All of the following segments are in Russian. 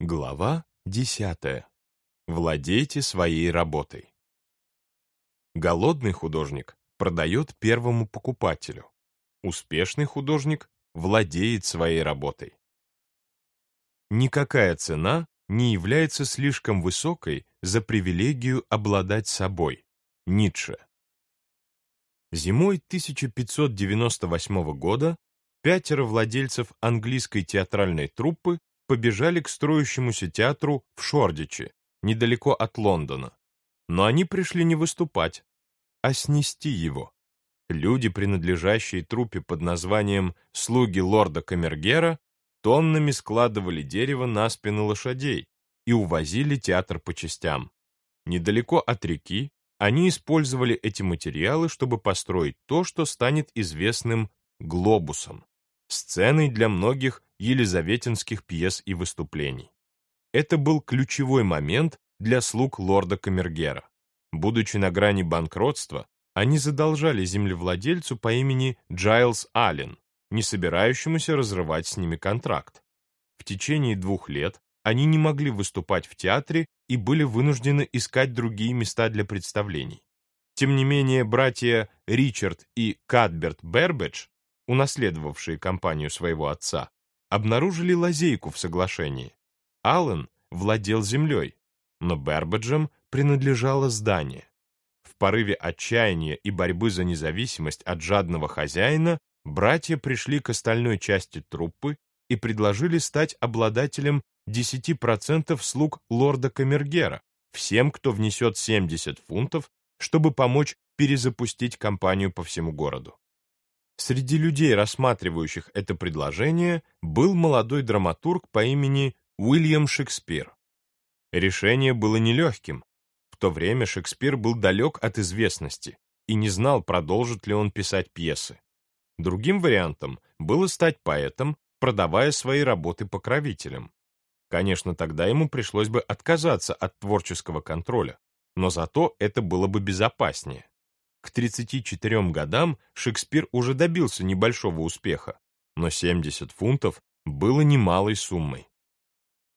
Глава 10. Владейте своей работой. Голодный художник продает первому покупателю. Успешный художник владеет своей работой. Никакая цена не является слишком высокой за привилегию обладать собой. Ницше. Зимой 1598 года пятеро владельцев английской театральной труппы побежали к строящемуся театру в Шордиче, недалеко от Лондона. Но они пришли не выступать, а снести его. Люди, принадлежащие труппе под названием «Слуги лорда Камергера», тоннами складывали дерево на спины лошадей и увозили театр по частям. Недалеко от реки они использовали эти материалы, чтобы построить то, что станет известным глобусом, сценой для многих елизаветинских пьес и выступлений. Это был ключевой момент для слуг лорда Камергера. Будучи на грани банкротства, они задолжали землевладельцу по имени Джайлз Аллен, не собирающемуся разрывать с ними контракт. В течение двух лет они не могли выступать в театре и были вынуждены искать другие места для представлений. Тем не менее, братья Ричард и Кадберт Бербедж, унаследовавшие компанию своего отца, обнаружили лазейку в соглашении. Аллен владел землей, но Бербаджам принадлежало здание. В порыве отчаяния и борьбы за независимость от жадного хозяина братья пришли к остальной части труппы и предложили стать обладателем 10% слуг лорда Камергера, всем, кто внесет 70 фунтов, чтобы помочь перезапустить кампанию по всему городу. Среди людей, рассматривающих это предложение, был молодой драматург по имени Уильям Шекспир. Решение было нелегким. В то время Шекспир был далек от известности и не знал, продолжит ли он писать пьесы. Другим вариантом было стать поэтом, продавая свои работы покровителям. Конечно, тогда ему пришлось бы отказаться от творческого контроля, но зато это было бы безопаснее. К 34 годам Шекспир уже добился небольшого успеха, но 70 фунтов было немалой суммой.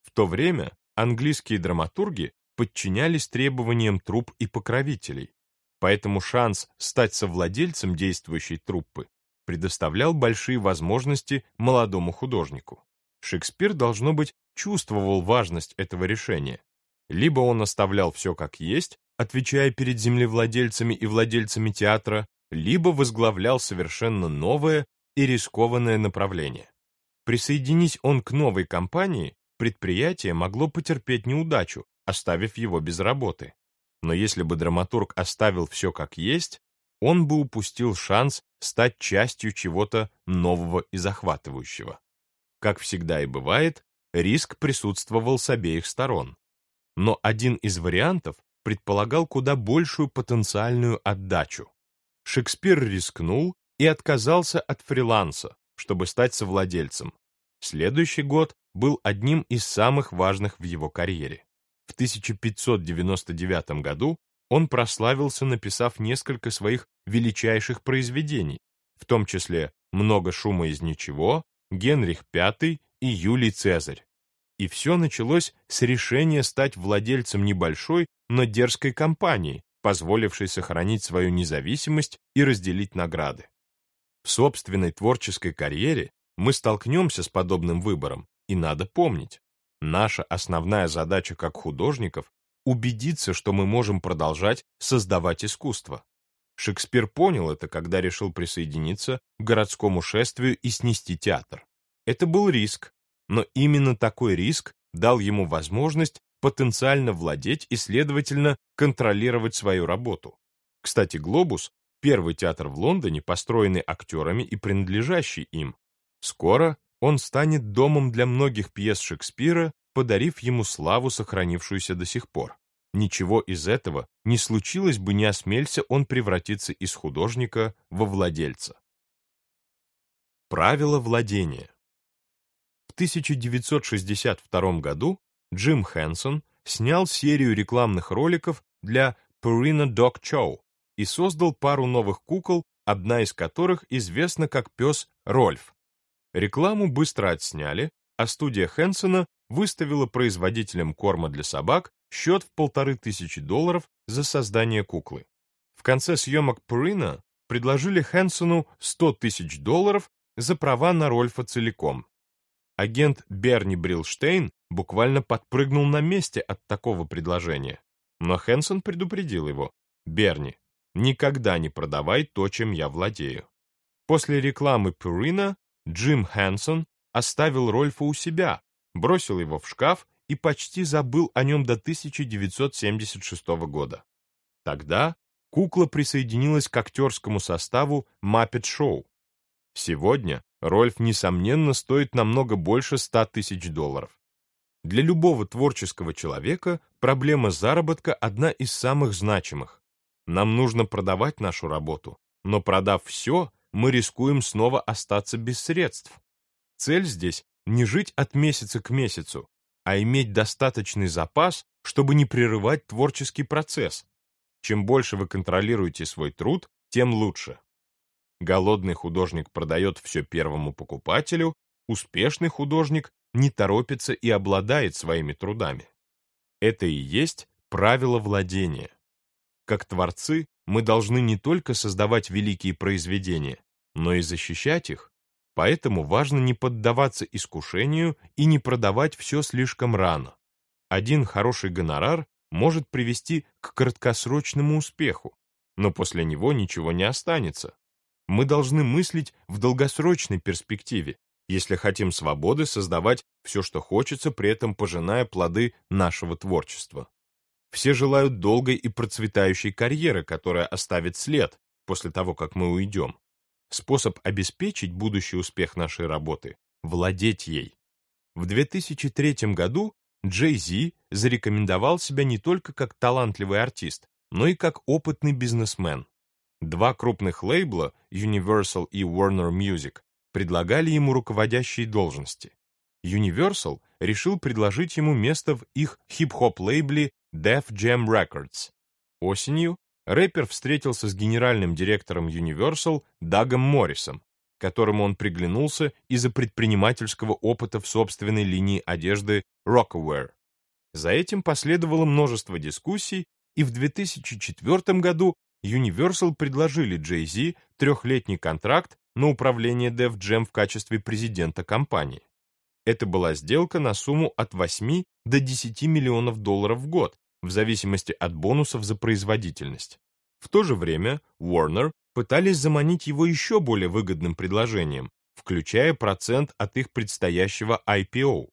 В то время английские драматурги подчинялись требованиям труп и покровителей, поэтому шанс стать совладельцем действующей труппы предоставлял большие возможности молодому художнику. Шекспир, должно быть, чувствовал важность этого решения. Либо он оставлял все как есть, отвечая перед землевладельцами и владельцами театра, либо возглавлял совершенно новое и рискованное направление. Присоединись он к новой компании, предприятие могло потерпеть неудачу, оставив его без работы. Но если бы драматург оставил все как есть, он бы упустил шанс стать частью чего-то нового и захватывающего. Как всегда и бывает, риск присутствовал с обеих сторон. Но один из вариантов предполагал куда большую потенциальную отдачу. Шекспир рискнул и отказался от фриланса, чтобы стать совладельцем. Следующий год был одним из самых важных в его карьере. В 1599 году он прославился, написав несколько своих величайших произведений, в том числе «Много шума из ничего», «Генрих V» и «Юлий Цезарь». И все началось с решения стать владельцем небольшой, но дерзкой компании, позволившей сохранить свою независимость и разделить награды. В собственной творческой карьере мы столкнемся с подобным выбором, и надо помнить, наша основная задача как художников — убедиться, что мы можем продолжать создавать искусство. Шекспир понял это, когда решил присоединиться к городскому шествию и снести театр. Это был риск, но именно такой риск дал ему возможность потенциально владеть и, следовательно, контролировать свою работу. Кстати, «Глобус» — первый театр в Лондоне, построенный актерами и принадлежащий им. Скоро он станет домом для многих пьес Шекспира, подарив ему славу, сохранившуюся до сих пор. Ничего из этого не случилось бы, не осмелься он превратиться из художника во владельца. Правила владения 1962 году Джим Хэнсон снял серию рекламных роликов для Purina Dog Show и создал пару новых кукол, одна из которых известна как пес Рольф. Рекламу быстро отсняли, а студия Хэнсона выставила производителям корма для собак счет в полторы тысячи долларов за создание куклы. В конце съемок Пурина предложили Хэнсону 100 тысяч долларов за права на Рольфа целиком. Агент Берни Брилштейн буквально подпрыгнул на месте от такого предложения. Но Хэнсон предупредил его. «Берни, никогда не продавай то, чем я владею». После рекламы Пурина Джим Хэнсон оставил Рольфа у себя, бросил его в шкаф и почти забыл о нем до 1976 года. Тогда кукла присоединилась к актерскому составу Muppet Show. Сегодня Рольф, несомненно, стоит намного больше 100 тысяч долларов. Для любого творческого человека проблема заработка одна из самых значимых. Нам нужно продавать нашу работу, но продав все, мы рискуем снова остаться без средств. Цель здесь не жить от месяца к месяцу, а иметь достаточный запас, чтобы не прерывать творческий процесс. Чем больше вы контролируете свой труд, тем лучше. Голодный художник продает все первому покупателю, успешный художник не торопится и обладает своими трудами. Это и есть правило владения. Как творцы мы должны не только создавать великие произведения, но и защищать их, Поэтому важно не поддаваться искушению и не продавать все слишком рано. Один хороший гонорар может привести к краткосрочному успеху, но после него ничего не останется. Мы должны мыслить в долгосрочной перспективе, если хотим свободы создавать все, что хочется, при этом пожиная плоды нашего творчества. Все желают долгой и процветающей карьеры, которая оставит след после того, как мы уйдем. Способ обеспечить будущий успех нашей работы – владеть ей. В 2003 году Джей Зи зарекомендовал себя не только как талантливый артист, но и как опытный бизнесмен. Два крупных лейбла, Universal и Warner Music, предлагали ему руководящие должности. Universal решил предложить ему место в их хип-хоп лейбле Def Jam Records. Осенью рэпер встретился с генеральным директором Universal Дагом Моррисом, которому он приглянулся из-за предпринимательского опыта в собственной линии одежды Rockaware. За этим последовало множество дискуссий, и в 2004 году Universal предложили Jay-Z трехлетний контракт на управление Def Jam в качестве президента компании. Это была сделка на сумму от 8 до 10 миллионов долларов в год, в зависимости от бонусов за производительность. В то же время Warner пытались заманить его еще более выгодным предложением, включая процент от их предстоящего IPO.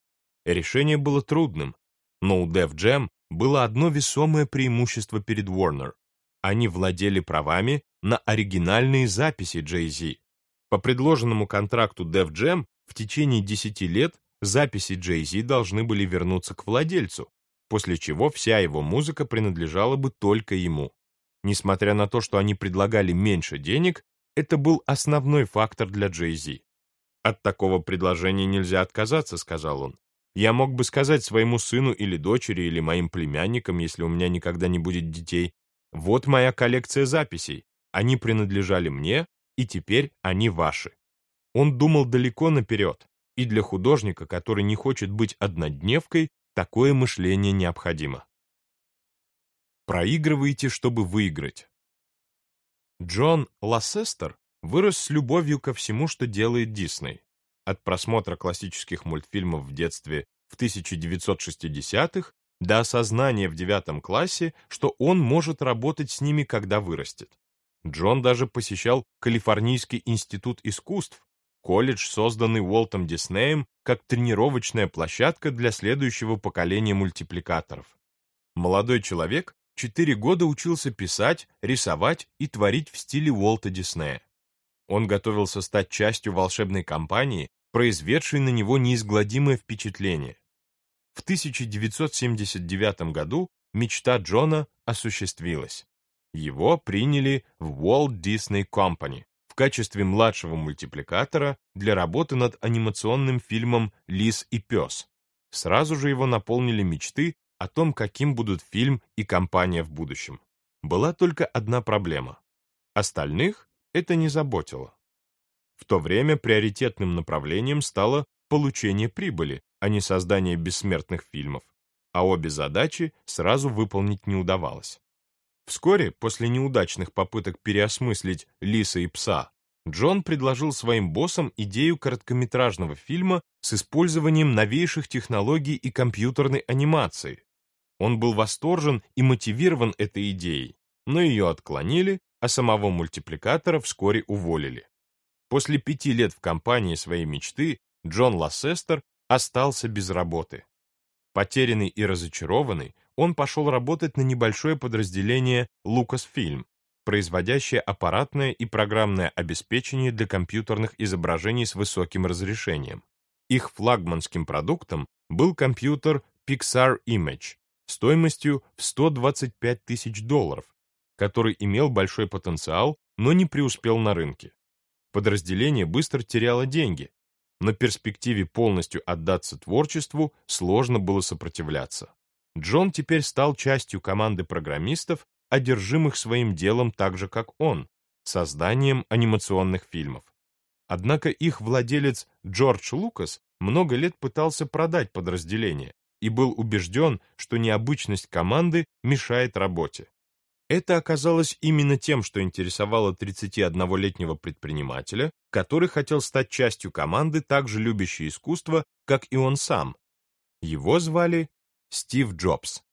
Решение было трудным, но у Def Jam было одно весомое преимущество перед Warner. Они владели правами на оригинальные записи Jay-Z. По предложенному контракту Def Jam в течение 10 лет записи Jay-Z должны были вернуться к владельцу, после чего вся его музыка принадлежала бы только ему. Несмотря на то, что они предлагали меньше денег, это был основной фактор для Джей-Зи. «От такого предложения нельзя отказаться», — сказал он. «Я мог бы сказать своему сыну или дочери, или моим племянникам, если у меня никогда не будет детей, вот моя коллекция записей, они принадлежали мне, и теперь они ваши». Он думал далеко наперед, и для художника, который не хочет быть однодневкой, Такое мышление необходимо. Проигрывайте, чтобы выиграть. Джон Лассестер вырос с любовью ко всему, что делает Дисней. От просмотра классических мультфильмов в детстве в 1960-х до осознания в девятом классе, что он может работать с ними, когда вырастет. Джон даже посещал Калифорнийский институт искусств, колледж, созданный Уолтом Диснеем как тренировочная площадка для следующего поколения мультипликаторов. Молодой человек четыре года учился писать, рисовать и творить в стиле Уолта Диснея. Он готовился стать частью волшебной компании, произведшей на него неизгладимое впечатление. В 1979 году мечта Джона осуществилась. Его приняли в Walt Disney Company, качестве младшего мультипликатора для работы над анимационным фильмом «Лис и пес». Сразу же его наполнили мечты о том, каким будут фильм и компания в будущем. Была только одна проблема. Остальных это не заботило. В то время приоритетным направлением стало получение прибыли, а не создание бессмертных фильмов, а обе задачи сразу выполнить не удавалось. Вскоре, после неудачных попыток переосмыслить «Лиса и пса», Джон предложил своим боссам идею короткометражного фильма с использованием новейших технологий и компьютерной анимации. Он был восторжен и мотивирован этой идеей, но ее отклонили, а самого мультипликатора вскоре уволили. После пяти лет в компании своей мечты Джон Лассестер остался без работы. Потерянный и разочарованный, он пошел работать на небольшое подразделение Lucasfilm, производящее аппаратное и программное обеспечение для компьютерных изображений с высоким разрешением. Их флагманским продуктом был компьютер Pixar Image стоимостью в 125 тысяч долларов, который имел большой потенциал, но не преуспел на рынке. Подразделение быстро теряло деньги, на перспективе полностью отдаться творчеству сложно было сопротивляться. Джон теперь стал частью команды программистов, одержимых своим делом так же, как он, созданием анимационных фильмов. Однако их владелец Джордж Лукас много лет пытался продать подразделение и был убежден, что необычность команды мешает работе. Это оказалось именно тем, что интересовало 31-летнего предпринимателя, который хотел стать частью команды, так же любящей искусство, как и он сам. Его звали Стив Джобс.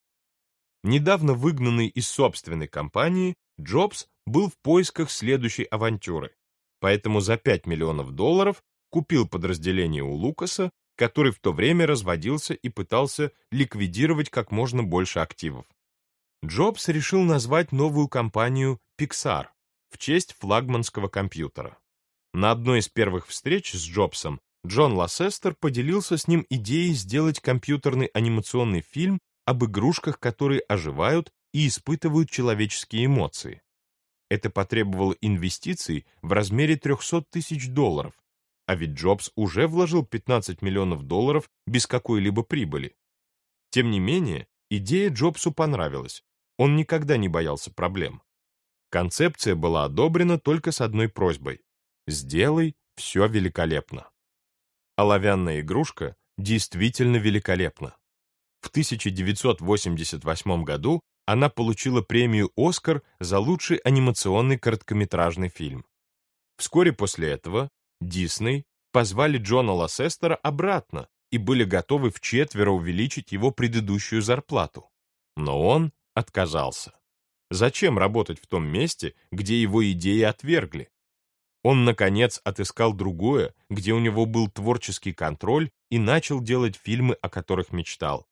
Недавно выгнанный из собственной компании, Джобс был в поисках следующей авантюры, поэтому за 5 миллионов долларов купил подразделение у Лукаса, который в то время разводился и пытался ликвидировать как можно больше активов. Джобс решил назвать новую компанию Pixar в честь флагманского компьютера. На одной из первых встреч с Джобсом Джон Лассестер поделился с ним идеей сделать компьютерный анимационный фильм об игрушках, которые оживают и испытывают человеческие эмоции. Это потребовало инвестиций в размере 300 тысяч долларов, а ведь Джобс уже вложил 15 миллионов долларов без какой-либо прибыли. Тем не менее, идея Джобсу понравилась, он никогда не боялся проблем. Концепция была одобрена только с одной просьбой — сделай все великолепно. Оловянная игрушка действительно великолепна. В 1988 году она получила премию «Оскар» за лучший анимационный короткометражный фильм. Вскоре после этого Дисней позвали Джона Лассестера обратно и были готовы вчетверо увеличить его предыдущую зарплату. Но он отказался. Зачем работать в том месте, где его идеи отвергли? Он, наконец, отыскал другое, где у него был творческий контроль и начал делать фильмы, о которых мечтал.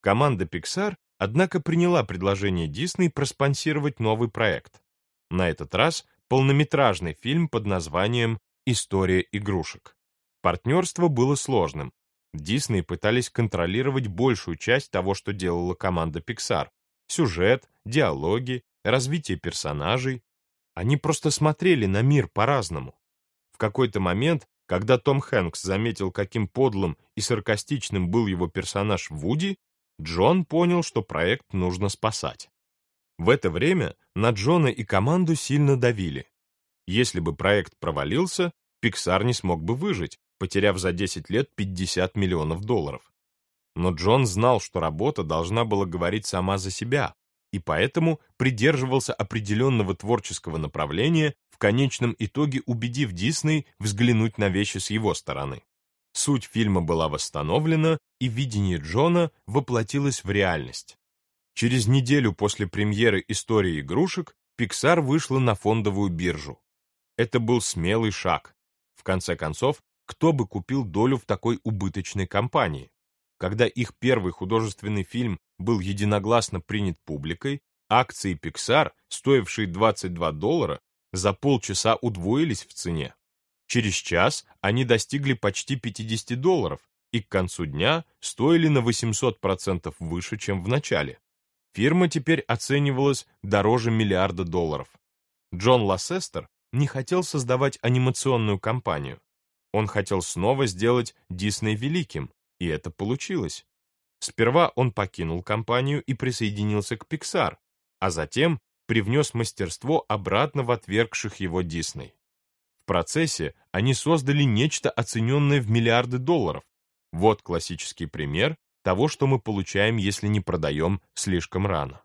Команда Pixar, однако, приняла предложение Disney проспонсировать новый проект. На этот раз полнометражный фильм под названием «История игрушек». Партнерство было сложным. Disney пытались контролировать большую часть того, что делала команда Pixar, сюжет, диалоги, развитие персонажей. Они просто смотрели на мир по-разному. В какой-то момент, когда Том Хэнкс заметил, каким подлым и саркастичным был его персонаж Вуди, Джон понял, что проект нужно спасать. В это время на Джона и команду сильно давили. Если бы проект провалился, Pixar не смог бы выжить, потеряв за 10 лет 50 миллионов долларов. Но Джон знал, что работа должна была говорить сама за себя, и поэтому придерживался определенного творческого направления, в конечном итоге убедив Дисней взглянуть на вещи с его стороны. Суть фильма была восстановлена, и видение Джона воплотилось в реальность. Через неделю после премьеры «Истории игрушек» Pixar вышла на фондовую биржу. Это был смелый шаг. В конце концов, кто бы купил долю в такой убыточной компании? Когда их первый художественный фильм был единогласно принят публикой, акции Pixar, стоившие 22 доллара, за полчаса удвоились в цене. Через час они достигли почти 50 долларов и к концу дня стоили на 800% выше, чем в начале. Фирма теперь оценивалась дороже миллиарда долларов. Джон Лассестер не хотел создавать анимационную компанию. Он хотел снова сделать Дисней великим, и это получилось. Сперва он покинул компанию и присоединился к Pixar, а затем привнес мастерство обратно в отвергших его Дисней. В процессе они создали нечто, оцененное в миллиарды долларов, Вот классический пример того, что мы получаем, если не продаем слишком рано.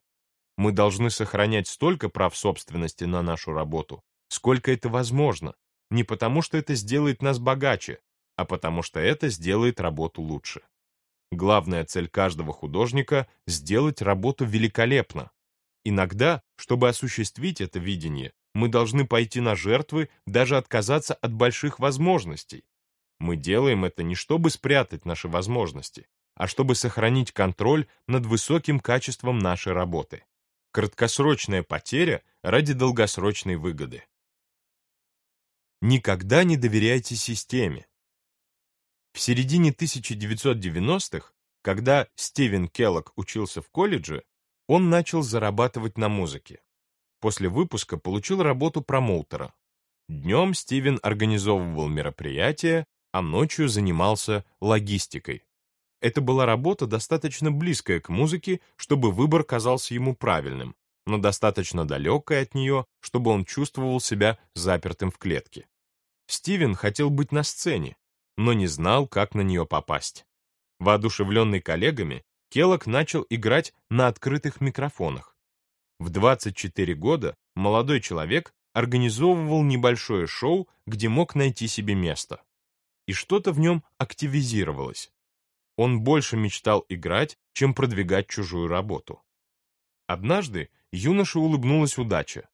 Мы должны сохранять столько прав собственности на нашу работу, сколько это возможно, не потому что это сделает нас богаче, а потому что это сделает работу лучше. Главная цель каждого художника — сделать работу великолепно. Иногда, чтобы осуществить это видение, мы должны пойти на жертвы, даже отказаться от больших возможностей. Мы делаем это не чтобы спрятать наши возможности, а чтобы сохранить контроль над высоким качеством нашей работы. Краткосрочная потеря ради долгосрочной выгоды. Никогда не доверяйте системе. В середине 1990-х, когда Стивен Келлог учился в колледже, он начал зарабатывать на музыке. После выпуска получил работу промоутера. Днем Стивен организовывал мероприятия, а ночью занимался логистикой. Это была работа достаточно близкая к музыке, чтобы выбор казался ему правильным, но достаточно далекая от нее, чтобы он чувствовал себя запертым в клетке. Стивен хотел быть на сцене, но не знал, как на нее попасть. Воодушевленный коллегами, Келлог начал играть на открытых микрофонах. В 24 года молодой человек организовывал небольшое шоу, где мог найти себе место. И что-то в нем активизировалось. Он больше мечтал играть, чем продвигать чужую работу. Однажды юноше улыбнулась удача.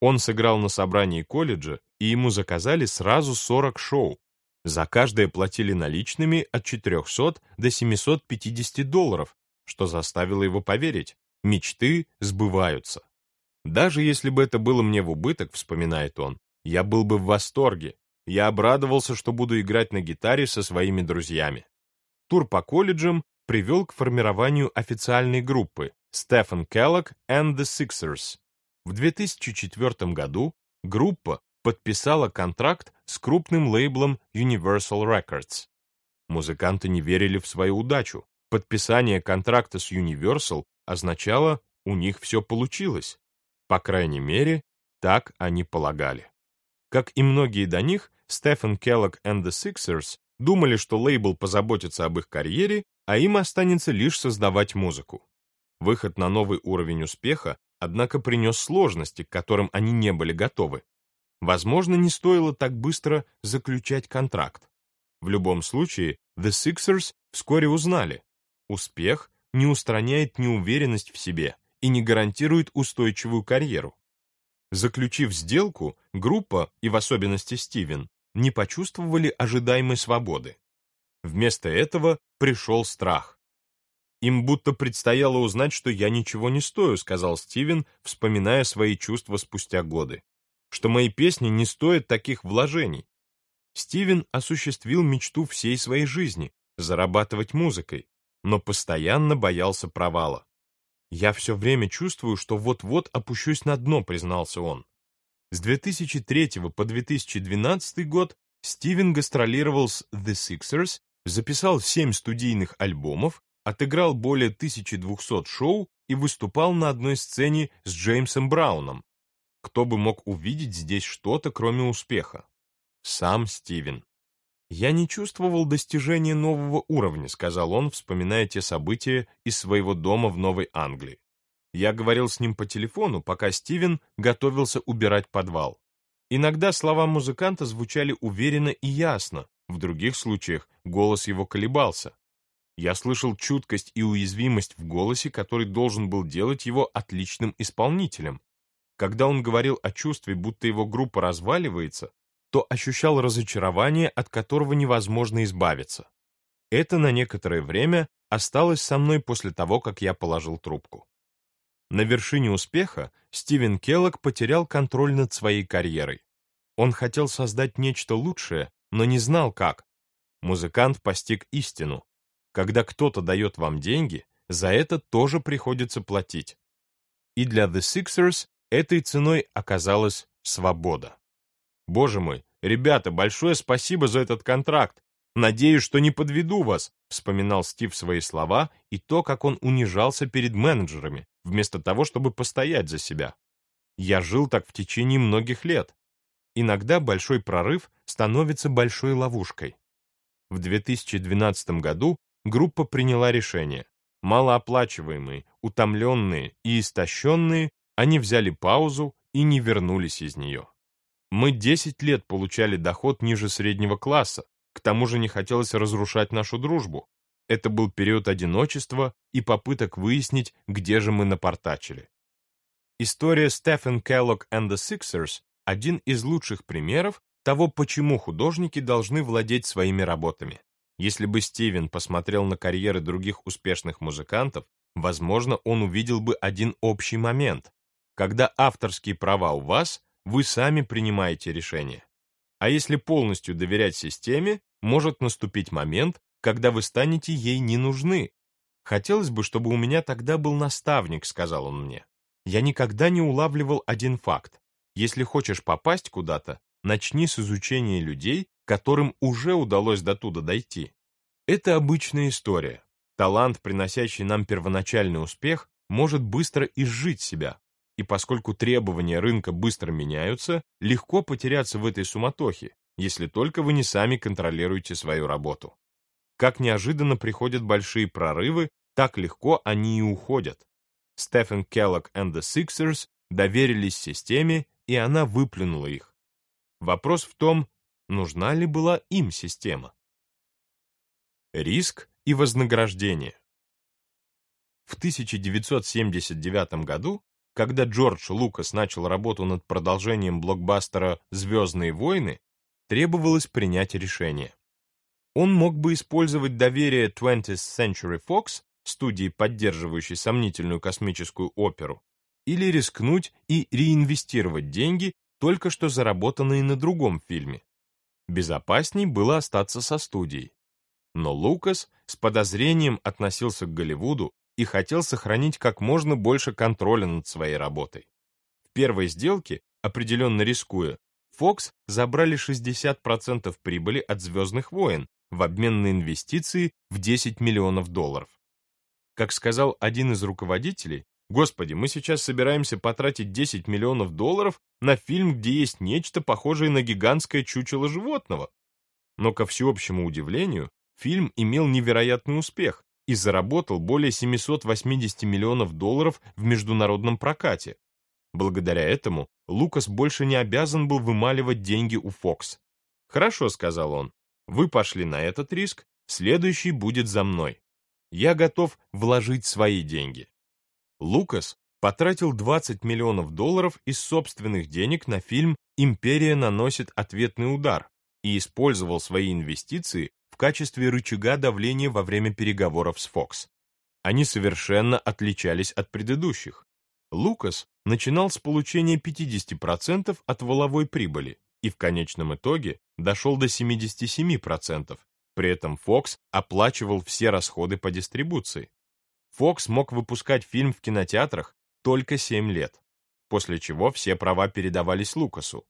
Он сыграл на собрании колледжа, и ему заказали сразу 40 шоу. За каждое платили наличными от 400 до 750 долларов, что заставило его поверить, мечты сбываются. Даже если бы это было мне в убыток, вспоминает он, я был бы в восторге. Я обрадовался, что буду играть на гитаре со своими друзьями. Тур по колледжам привел к формированию официальной группы Stephen Kellogg and the Sixers. В 2004 году группа подписала контракт с крупным лейблом Universal Records. Музыканты не верили в свою удачу. Подписание контракта с Universal означало, у них все получилось. По крайней мере, так они полагали. Как и многие до них, Стефан Келлог and the Sixers думали, что лейбл позаботится об их карьере, а им останется лишь создавать музыку. Выход на новый уровень успеха, однако, принес сложности, к которым они не были готовы. Возможно, не стоило так быстро заключать контракт. В любом случае, The Sixers вскоре узнали, успех не устраняет неуверенность в себе и не гарантирует устойчивую карьеру. Заключив сделку, группа, и в особенности Стивен, не почувствовали ожидаемой свободы. Вместо этого пришел страх. «Им будто предстояло узнать, что я ничего не стою», сказал Стивен, вспоминая свои чувства спустя годы. «Что мои песни не стоят таких вложений». Стивен осуществил мечту всей своей жизни — зарабатывать музыкой, но постоянно боялся провала. «Я все время чувствую, что вот-вот опущусь на дно», — признался он. С 2003 по 2012 год Стивен гастролировал с The Sixers, записал 7 студийных альбомов, отыграл более 1200 шоу и выступал на одной сцене с Джеймсом Брауном. Кто бы мог увидеть здесь что-то, кроме успеха? Сам Стивен. «Я не чувствовал достижения нового уровня», — сказал он, вспоминая те события из своего дома в Новой Англии. Я говорил с ним по телефону, пока Стивен готовился убирать подвал. Иногда слова музыканта звучали уверенно и ясно, в других случаях голос его колебался. Я слышал чуткость и уязвимость в голосе, который должен был делать его отличным исполнителем. Когда он говорил о чувстве, будто его группа разваливается, то ощущал разочарование, от которого невозможно избавиться. Это на некоторое время осталось со мной после того, как я положил трубку. На вершине успеха Стивен Келлог потерял контроль над своей карьерой. Он хотел создать нечто лучшее, но не знал как. Музыкант постиг истину. Когда кто-то дает вам деньги, за это тоже приходится платить. И для The Sixers этой ценой оказалась свобода. Боже мой, ребята, большое спасибо за этот контракт. Надеюсь, что не подведу вас, вспоминал Стив свои слова и то, как он унижался перед менеджерами, вместо того, чтобы постоять за себя. Я жил так в течение многих лет. Иногда большой прорыв становится большой ловушкой. В 2012 году группа приняла решение. Малооплачиваемые, утомленные и истощенные, они взяли паузу и не вернулись из нее. Мы 10 лет получали доход ниже среднего класса, к тому же не хотелось разрушать нашу дружбу. Это был период одиночества и попыток выяснить, где же мы напортачили. История Стефан Келлог and the Sixers – один из лучших примеров того, почему художники должны владеть своими работами. Если бы Стивен посмотрел на карьеры других успешных музыкантов, возможно, он увидел бы один общий момент. Когда авторские права у вас, вы сами принимаете решение. А если полностью доверять системе, может наступить момент, когда вы станете ей не нужны. Хотелось бы, чтобы у меня тогда был наставник, сказал он мне. Я никогда не улавливал один факт. Если хочешь попасть куда-то, начни с изучения людей, которым уже удалось до туда дойти. Это обычная история. Талант, приносящий нам первоначальный успех, может быстро изжить себя. И поскольку требования рынка быстро меняются, легко потеряться в этой суматохе, если только вы не сами контролируете свою работу. Как неожиданно приходят большие прорывы, так легко они и уходят. Стефан Келлог and the Sixers доверились системе, и она выплюнула их. Вопрос в том, нужна ли была им система. Риск и вознаграждение. В 1979 году, когда Джордж Лукас начал работу над продолжением блокбастера «Звездные войны», требовалось принять решение. Он мог бы использовать доверие 20th Century Fox, студии, поддерживающей сомнительную космическую оперу, или рискнуть и реинвестировать деньги, только что заработанные на другом фильме. Безопасней было остаться со студией. Но Лукас с подозрением относился к Голливуду и хотел сохранить как можно больше контроля над своей работой. В первой сделке, определенно рискуя, Fox забрали 60% прибыли от «Звездных войн» в обмен на инвестиции в 10 миллионов долларов. Как сказал один из руководителей, Господи, мы сейчас собираемся потратить 10 миллионов долларов на фильм, где есть нечто похожее на гигантское чучело животного. Но, ко всеобщему удивлению, фильм имел невероятный успех и заработал более 780 миллионов долларов в международном прокате. Благодаря этому Лукас больше не обязан был вымаливать деньги у Fox. «Хорошо», — сказал он, — «вы пошли на этот риск, следующий будет за мной. Я готов вложить свои деньги». Лукас потратил 20 миллионов долларов из собственных денег на фильм «Империя наносит ответный удар» и использовал свои инвестиции качестве рычага давления во время переговоров с Fox. Они совершенно отличались от предыдущих. Лукас начинал с получения 50% от воловой прибыли и в конечном итоге дошел до 77%. При этом Fox оплачивал все расходы по дистрибуции. Фокс мог выпускать фильм в кинотеатрах только 7 лет, после чего все права передавались Лукасу.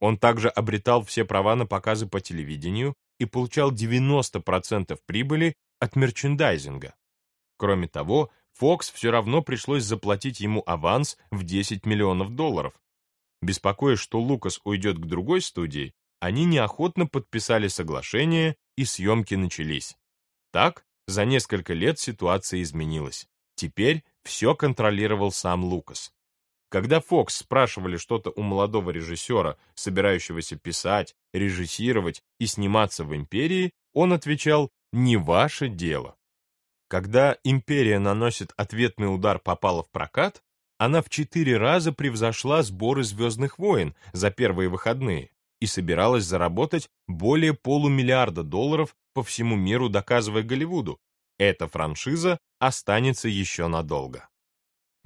Он также обретал все права на показы по телевидению и получал 90% прибыли от мерчендайзинга. Кроме того, Фокс все равно пришлось заплатить ему аванс в 10 миллионов долларов. Беспокоясь, что Лукас уйдет к другой студии, они неохотно подписали соглашение, и съемки начались. Так, за несколько лет ситуация изменилась. Теперь все контролировал сам Лукас. Когда Фокс спрашивали что-то у молодого режиссера, собирающегося писать, режиссировать и сниматься в «Империи», он отвечал «не ваше дело». Когда «Империя» наносит ответный удар попала в прокат, она в четыре раза превзошла сборы «Звездных войн» за первые выходные и собиралась заработать более полумиллиарда долларов по всему миру, доказывая Голливуду, эта франшиза останется еще надолго.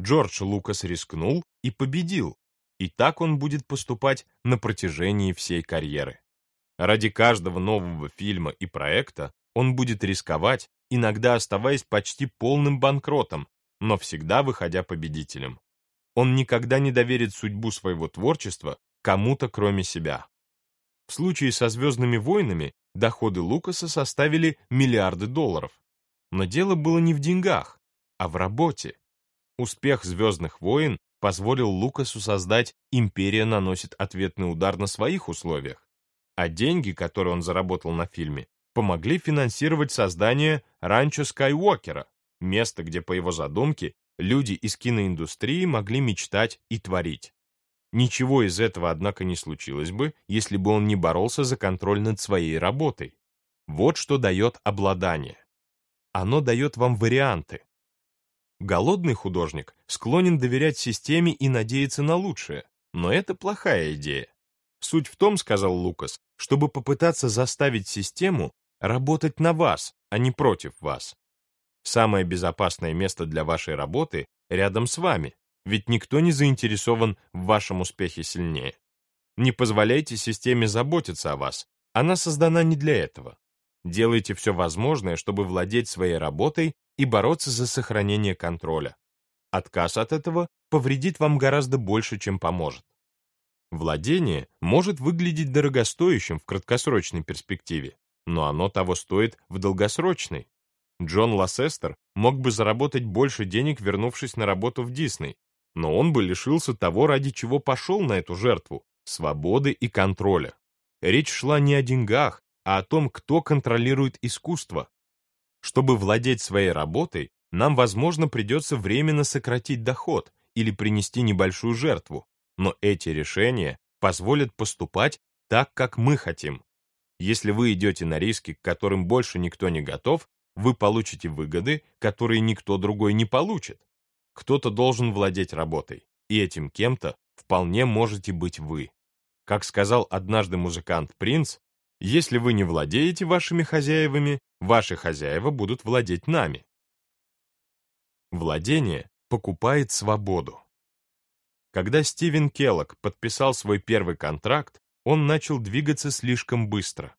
Джордж Лукас рискнул и победил, и так он будет поступать на протяжении всей карьеры. Ради каждого нового фильма и проекта он будет рисковать, иногда оставаясь почти полным банкротом, но всегда выходя победителем. Он никогда не доверит судьбу своего творчества кому-то, кроме себя. В случае со «Звездными войнами» доходы Лукаса составили миллиарды долларов. Но дело было не в деньгах, а в работе. Успех «Звездных войн» позволил Лукасу создать «Империя наносит ответный удар на своих условиях», а деньги, которые он заработал на фильме, помогли финансировать создание ранчо Скайуокера, место, где, по его задумке, люди из киноиндустрии могли мечтать и творить. Ничего из этого, однако, не случилось бы, если бы он не боролся за контроль над своей работой. Вот что дает обладание. Оно дает вам варианты. Голодный художник склонен доверять системе и надеяться на лучшее, но это плохая идея. Суть в том, сказал Лукас, чтобы попытаться заставить систему работать на вас, а не против вас. Самое безопасное место для вашей работы рядом с вами, ведь никто не заинтересован в вашем успехе сильнее. Не позволяйте системе заботиться о вас, она создана не для этого. Делайте все возможное, чтобы владеть своей работой и бороться за сохранение контроля. Отказ от этого повредит вам гораздо больше, чем поможет. Владение может выглядеть дорогостоящим в краткосрочной перспективе, но оно того стоит в долгосрочной. Джон Лассестер мог бы заработать больше денег, вернувшись на работу в Дисней, но он бы лишился того, ради чего пошел на эту жертву – свободы и контроля. Речь шла не о деньгах, а о том, кто контролирует искусство. Чтобы владеть своей работой, нам, возможно, придется временно сократить доход или принести небольшую жертву, но эти решения позволят поступать так, как мы хотим. Если вы идете на риски, к которым больше никто не готов, вы получите выгоды, которые никто другой не получит. Кто-то должен владеть работой, и этим кем-то вполне можете быть вы. Как сказал однажды музыкант Принц, если вы не владеете вашими хозяевами, ваши хозяева будут владеть нами. Владение покупает свободу. Когда Стивен Келлок подписал свой первый контракт, он начал двигаться слишком быстро.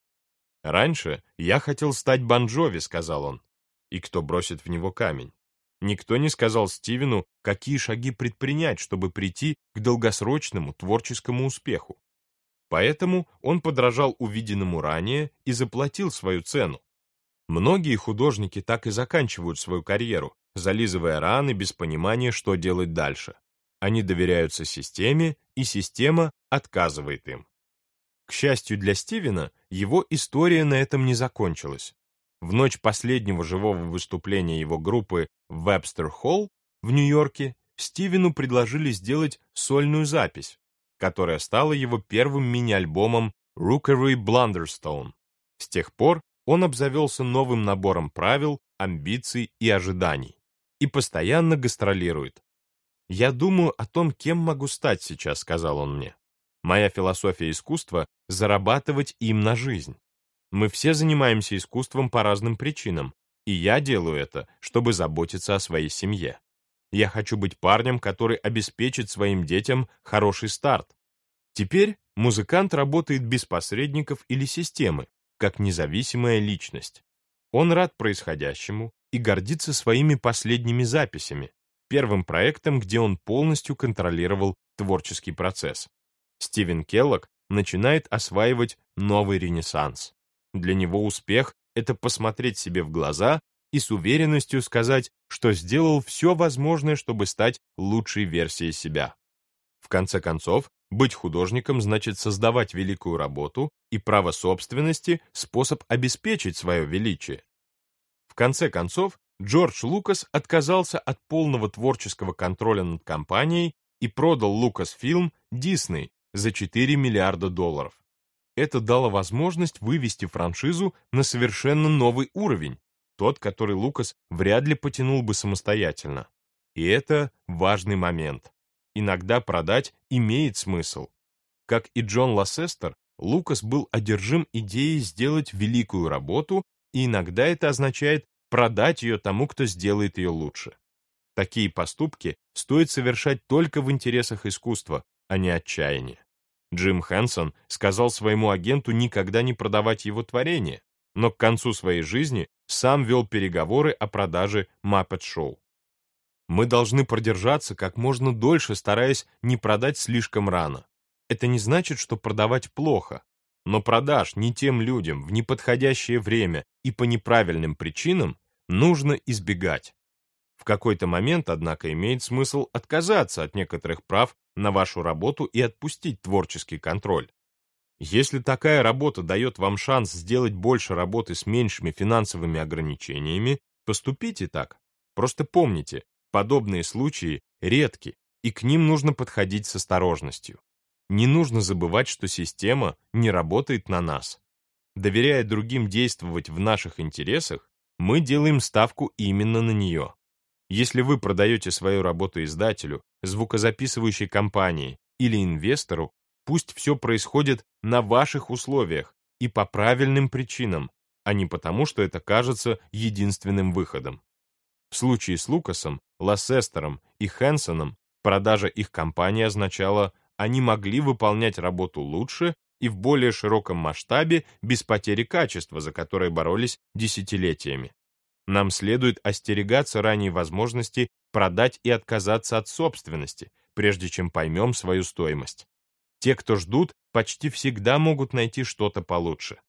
«Раньше я хотел стать Бонжови», — сказал он. И кто бросит в него камень? Никто не сказал Стивену, какие шаги предпринять, чтобы прийти к долгосрочному творческому успеху. Поэтому он подражал увиденному ранее и заплатил свою цену. Многие художники так и заканчивают свою карьеру, зализывая раны без понимания, что делать дальше. Они доверяются системе, и система отказывает им. К счастью для Стивена, его история на этом не закончилась. В ночь последнего живого выступления его группы в Webster Hall в Нью-Йорке Стивену предложили сделать сольную запись, которая стала его первым мини-альбомом Rookery Blunderstone. С тех пор он обзавелся новым набором правил, амбиций и ожиданий и постоянно гастролирует. «Я думаю о том, кем могу стать сейчас», — сказал он мне. «Моя философия искусства — зарабатывать им на жизнь. Мы все занимаемся искусством по разным причинам, и я делаю это, чтобы заботиться о своей семье. Я хочу быть парнем, который обеспечит своим детям хороший старт. Теперь музыкант работает без посредников или системы, как независимая личность. Он рад происходящему и гордится своими последними записями, первым проектом, где он полностью контролировал творческий процесс. Стивен Келлок начинает осваивать новый ренессанс. Для него успех — это посмотреть себе в глаза и с уверенностью сказать, что сделал все возможное, чтобы стать лучшей версией себя. В конце концов, быть художником значит создавать великую работу, и право собственности — способ обеспечить свое величие. В конце концов, Джордж Лукас отказался от полного творческого контроля над компанией и продал Lucasfilm Disney за 4 миллиарда долларов. Это дало возможность вывести франшизу на совершенно новый уровень, тот, который Лукас вряд ли потянул бы самостоятельно. И это важный момент. Иногда продать имеет смысл. Как и Джон Лассестер, Лукас был одержим идеей сделать великую работу, и иногда это означает продать ее тому, кто сделает ее лучше. Такие поступки стоит совершать только в интересах искусства, а не отчаяния. Джим Хэнсон сказал своему агенту никогда не продавать его творение, но к концу своей жизни сам вел переговоры о продаже Muppet Show. Мы должны продержаться как можно дольше, стараясь не продать слишком рано. Это не значит, что продавать плохо, но продаж не тем людям в неподходящее время и по неправильным причинам нужно избегать. В какой-то момент, однако, имеет смысл отказаться от некоторых прав на вашу работу и отпустить творческий контроль. Если такая работа дает вам шанс сделать больше работы с меньшими финансовыми ограничениями, поступите так. Просто помните, подобные случаи редки, и к ним нужно подходить с осторожностью. Не нужно забывать, что система не работает на нас. Доверяя другим действовать в наших интересах, мы делаем ставку именно на нее. Если вы продаете свою работу издателю, звукозаписывающей компании или инвестору, пусть все происходит на ваших условиях и по правильным причинам, а не потому, что это кажется единственным выходом. В случае с Лукасом, Лассестером и Хэнсоном продажа их компании означала, они могли выполнять работу лучше и в более широком масштабе без потери качества, за которое боролись десятилетиями. Нам следует остерегаться ранней возможности продать и отказаться от собственности, прежде чем поймем свою стоимость. Те, кто ждут, почти всегда могут найти что-то получше.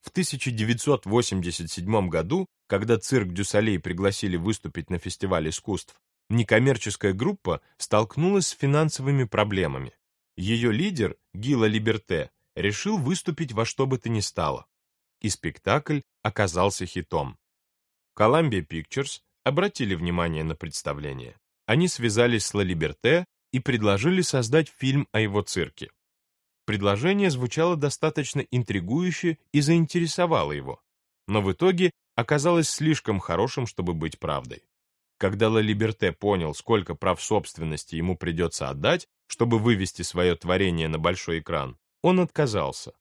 В 1987 году, когда цирк Дюсалей пригласили выступить на фестивале искусств, некоммерческая группа столкнулась с финансовыми проблемами. Ее лидер, Гила Либерте, решил выступить во что бы то ни стало. И спектакль оказался хитом. Columbia Pictures обратили внимание на представление. Они связались с Ла Либерте и предложили создать фильм о его цирке. Предложение звучало достаточно интригующе и заинтересовало его, но в итоге оказалось слишком хорошим, чтобы быть правдой. Когда Ла Либерте понял, сколько прав собственности ему придется отдать, чтобы вывести свое творение на большой экран, он отказался.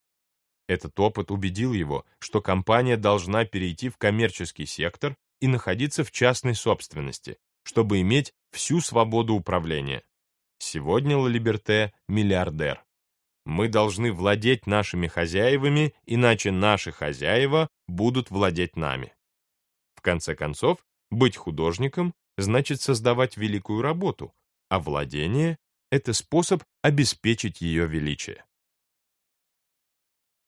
Этот опыт убедил его, что компания должна перейти в коммерческий сектор и находиться в частной собственности, чтобы иметь всю свободу управления. Сегодня Ла Либерте – миллиардер. Мы должны владеть нашими хозяевами, иначе наши хозяева будут владеть нами. В конце концов, быть художником значит создавать великую работу, а владение — это способ обеспечить ее величие.